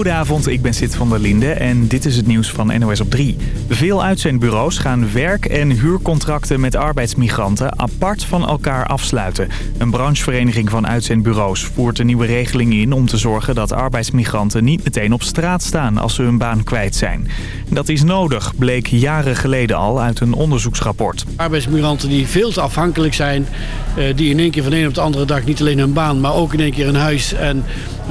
Goedenavond, ik ben Sid van der Linde en dit is het nieuws van NOS op 3. Veel uitzendbureaus gaan werk- en huurcontracten met arbeidsmigranten apart van elkaar afsluiten. Een branchevereniging van uitzendbureaus voert een nieuwe regeling in om te zorgen dat arbeidsmigranten niet meteen op straat staan als ze hun baan kwijt zijn. Dat is nodig, bleek jaren geleden al uit een onderzoeksrapport. Arbeidsmigranten die veel te afhankelijk zijn, eh, die in één keer van de een op de andere dag niet alleen hun baan, maar ook in één keer een huis en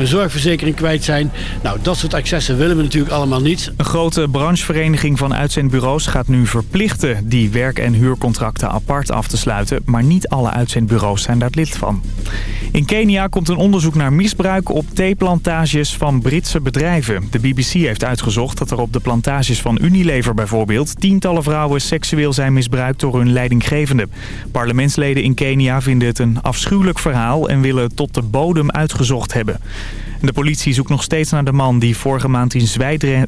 zorgverzekering kwijt zijn. Nou, dat soort excessen willen we natuurlijk allemaal niet. Een grote branchevereniging van uitzendbureaus gaat nu verplichten die werk- en huurcontracten apart af te sluiten. Maar niet alle uitzendbureaus zijn daar lid van. In Kenia komt een onderzoek naar misbruik op theeplantages van Britse bedrijven. De BBC heeft uitgezocht dat er op de plantages van Unilever bijvoorbeeld... tientallen vrouwen seksueel zijn misbruikt door hun leidinggevende. Parlementsleden in Kenia vinden het een afschuwelijk verhaal... en willen tot de bodem uitgezocht hebben. De politie zoekt nog steeds naar de man die vorige maand in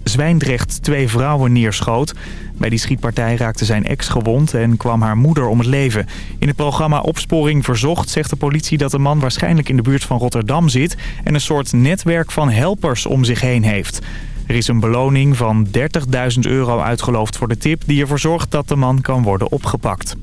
Zwijndrecht twee vrouwen neerschoot. Bij die schietpartij raakte zijn ex gewond en kwam haar moeder om het leven. In het programma Opsporing Verzocht zegt de politie dat de man waarschijnlijk in de buurt van Rotterdam zit... en een soort netwerk van helpers om zich heen heeft. Er is een beloning van 30.000 euro uitgeloofd voor de tip die ervoor zorgt dat de man kan worden opgepakt.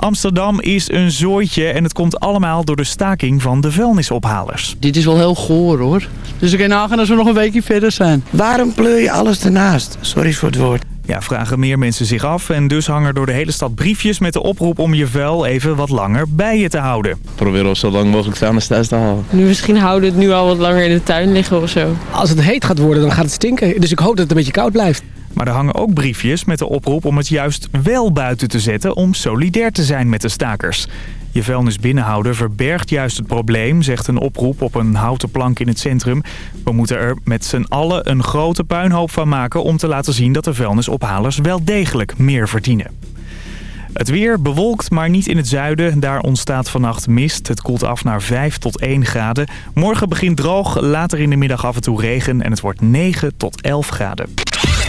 Amsterdam is een zooitje en het komt allemaal door de staking van de vuilnisophalers. Dit is wel heel goor hoor. Dus ik kan nagaan als we nog een weekje verder zijn. Waarom pleur je alles ernaast? Sorry voor het woord. Ja, vragen meer mensen zich af en dus hangen door de hele stad briefjes met de oproep om je vuil even wat langer bij je te houden. Proberen we zo lang mogelijk vuilnis thuis te halen. Nu misschien houden we het nu al wat langer in de tuin liggen of zo. Als het heet gaat worden, dan gaat het stinken. Dus ik hoop dat het een beetje koud blijft. Maar er hangen ook briefjes met de oproep om het juist wel buiten te zetten om solidair te zijn met de stakers. Je vuilnis binnenhouden verbergt juist het probleem, zegt een oproep op een houten plank in het centrum. We moeten er met z'n allen een grote puinhoop van maken om te laten zien dat de vuilnisophalers wel degelijk meer verdienen. Het weer bewolkt, maar niet in het zuiden. Daar ontstaat vannacht mist. Het koelt af naar 5 tot 1 graden. Morgen begint droog, later in de middag af en toe regen en het wordt 9 tot 11 graden.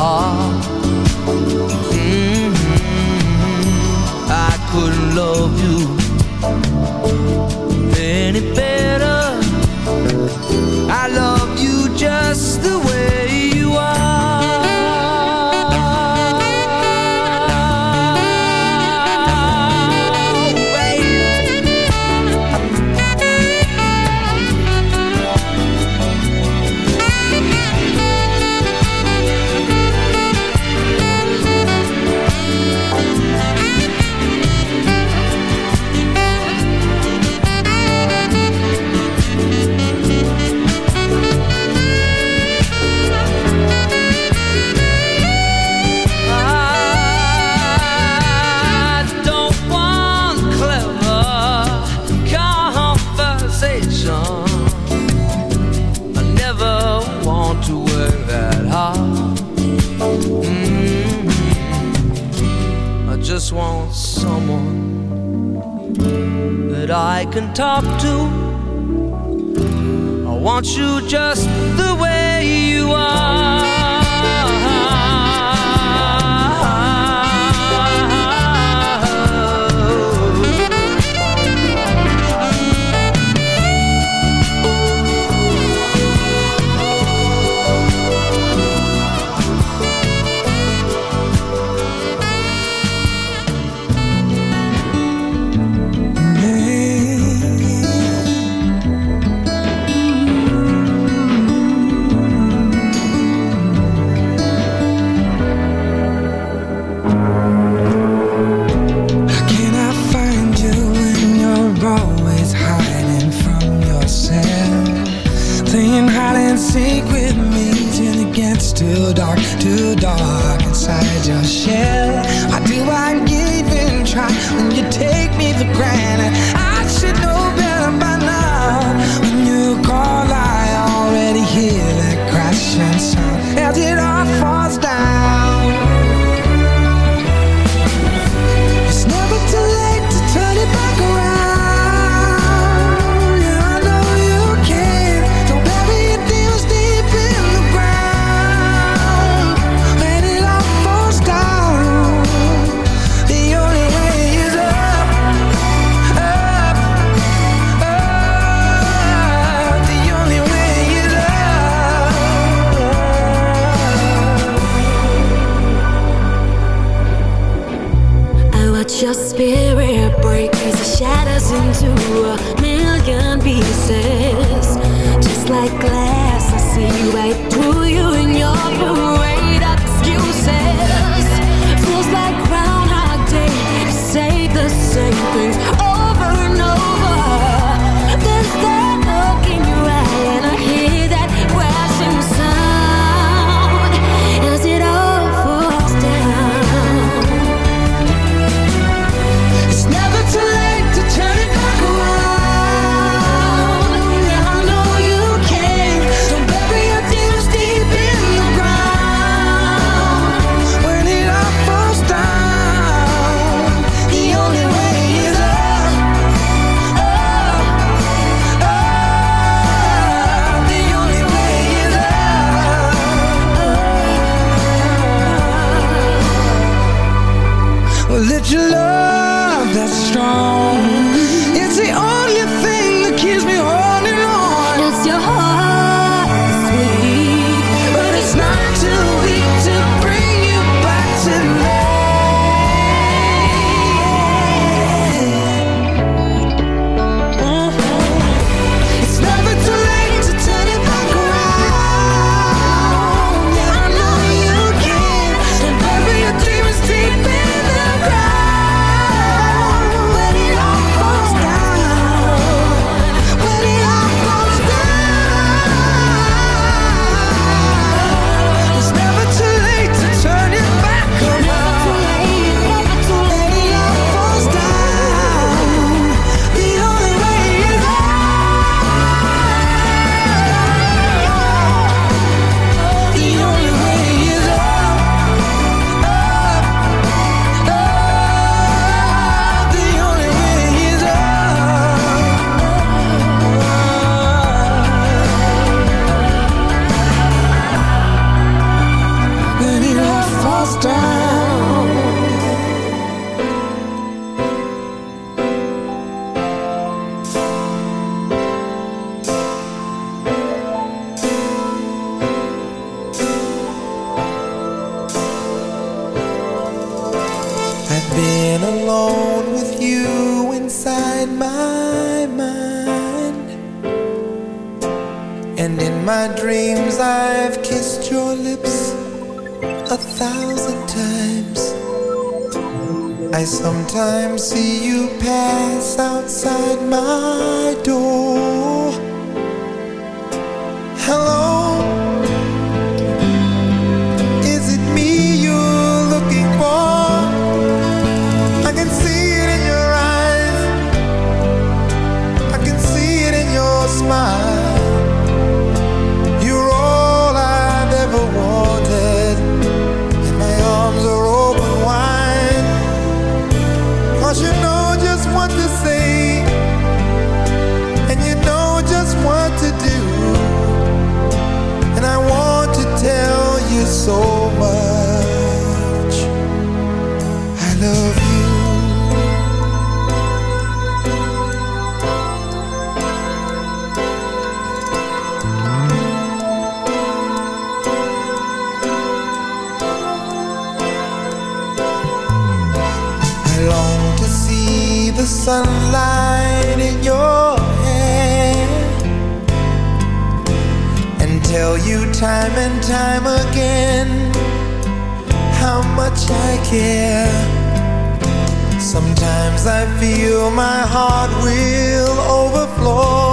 heart. Mm -hmm. I couldn't love just want someone that I can talk to. I want you just the way you are. too dark, too dark inside your shell. Why do I even try when you take me for granted? I should know. like glass, I see you right through. you time and time again how much I care. Sometimes I feel my heart will overflow.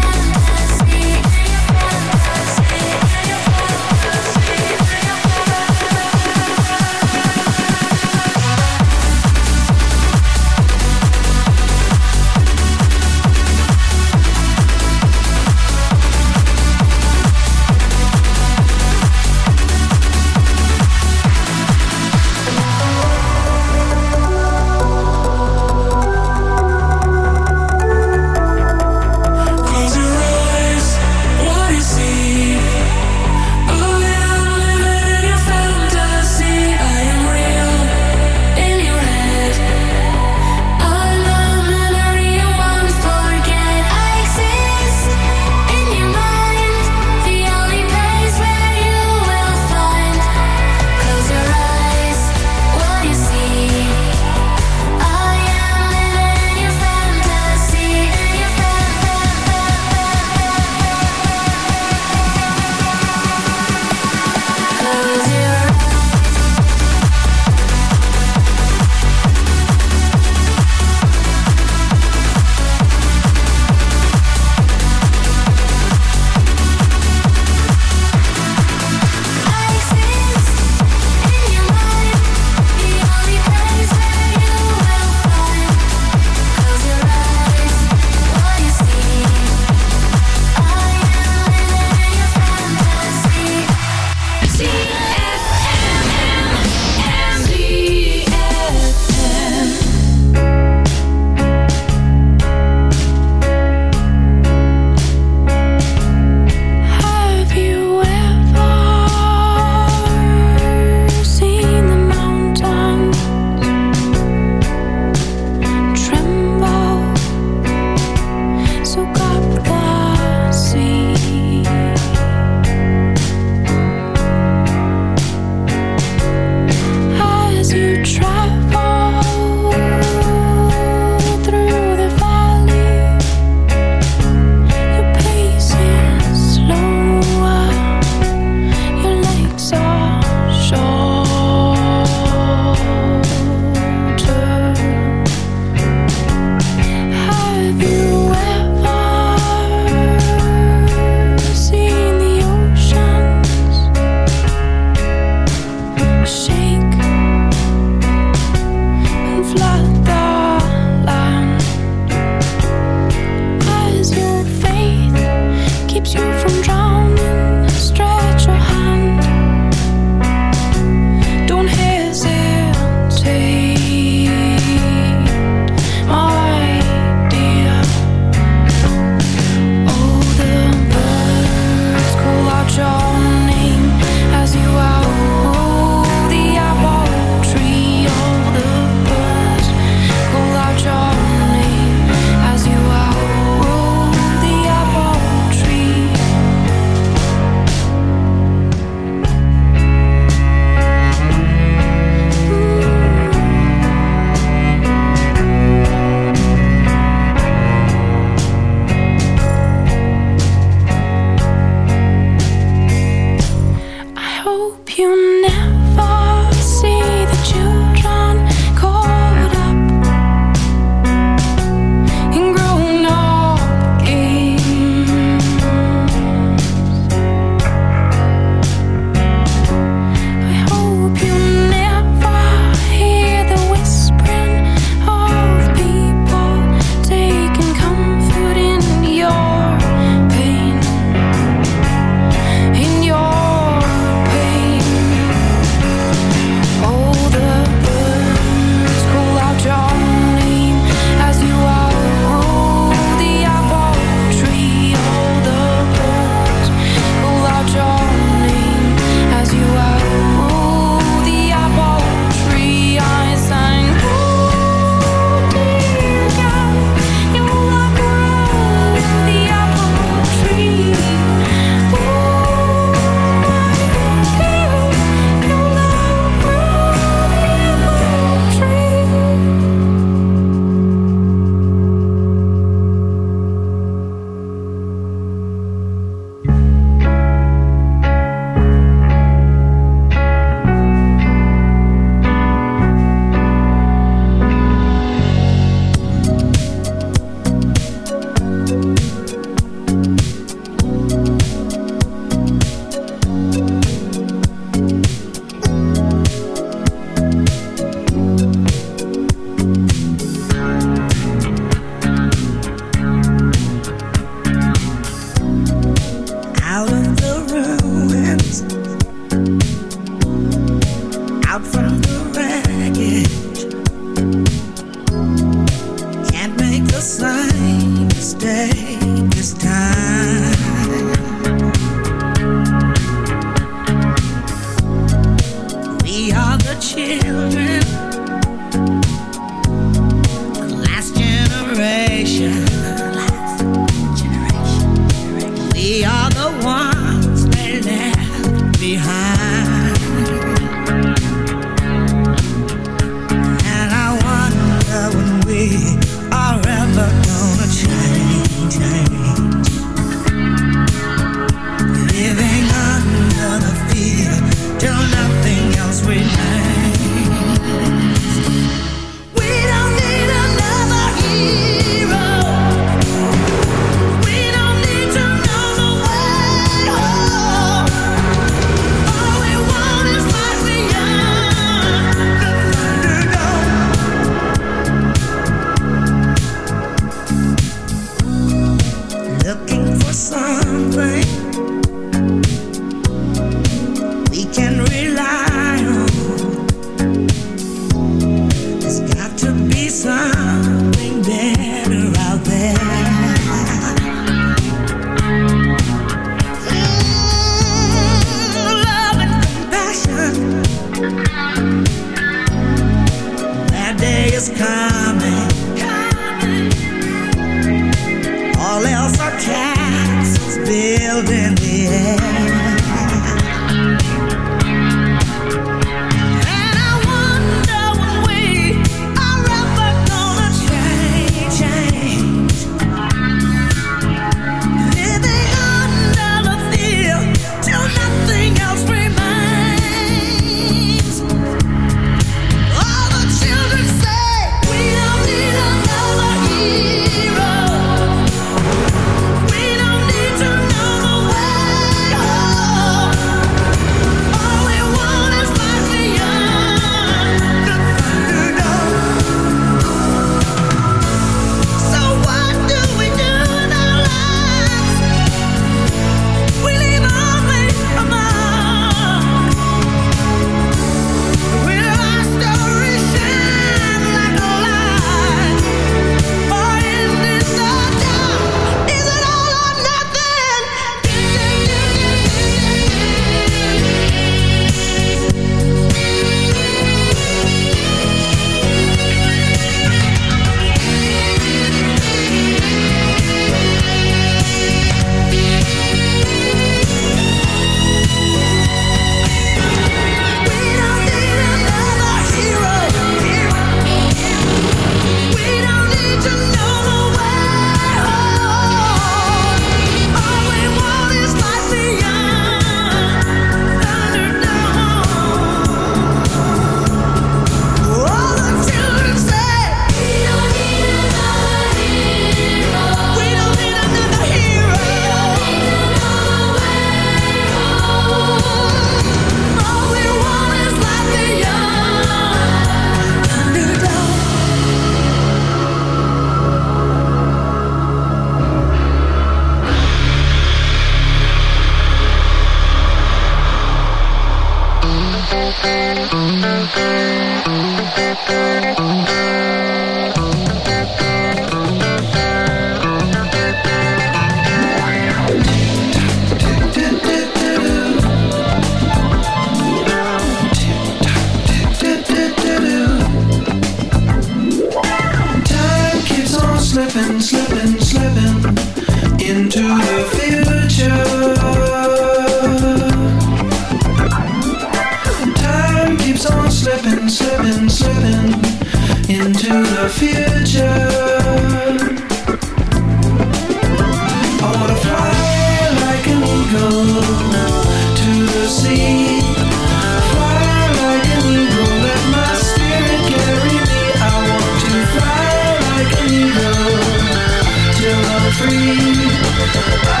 Free.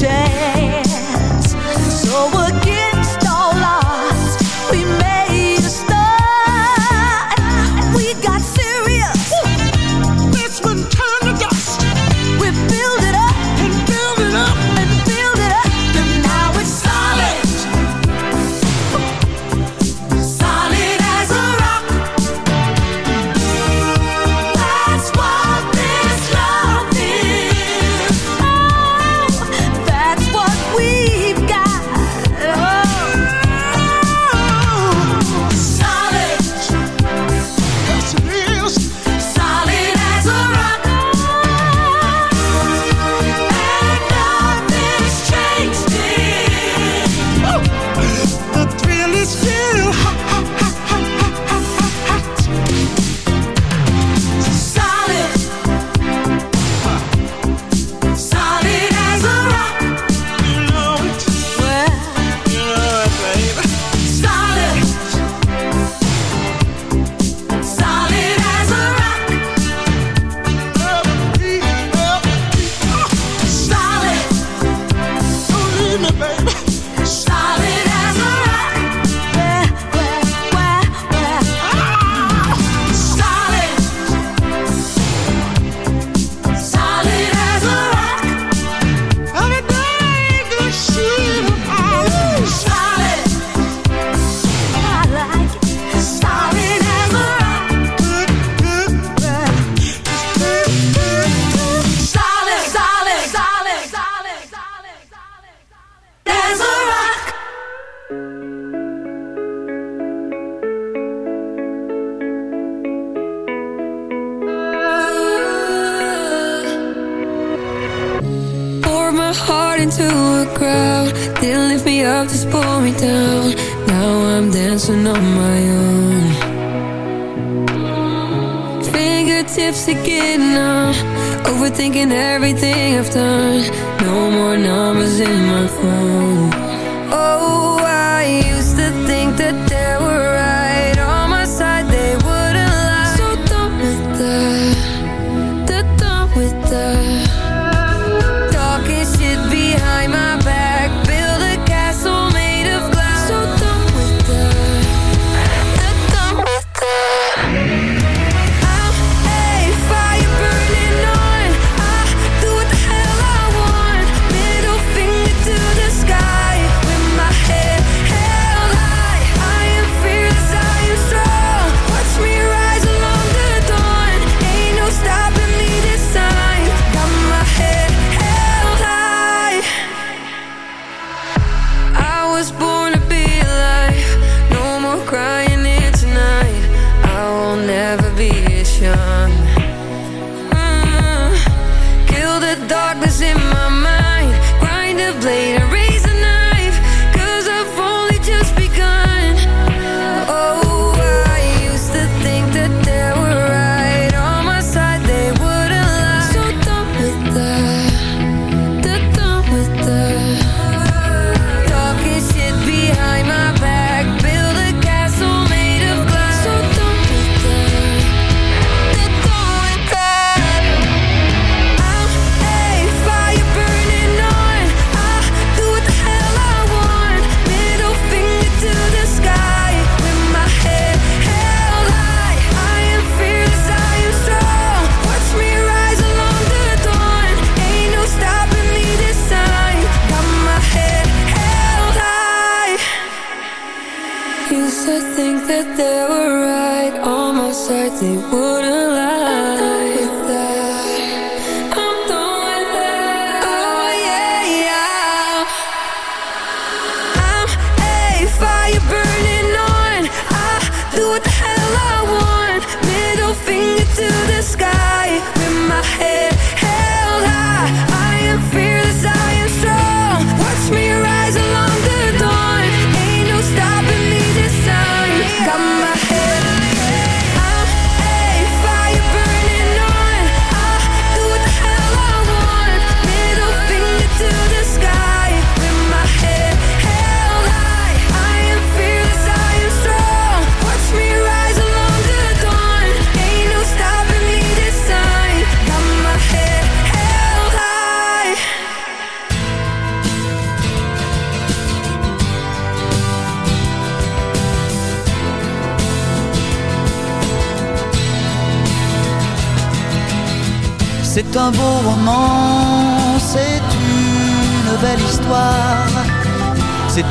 take just pull me down. Now I'm dancing on my own. Fingertips getting numb. Overthinking everything I've done. No more numbers in my phone.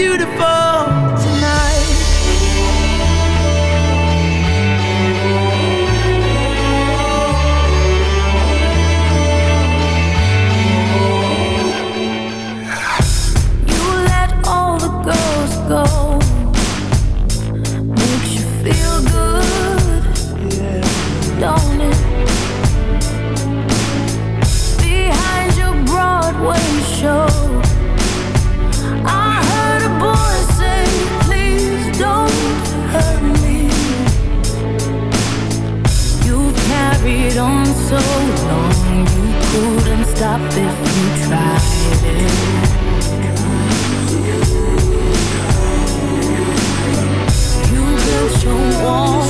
Beautiful stop if you tried it. You built your wall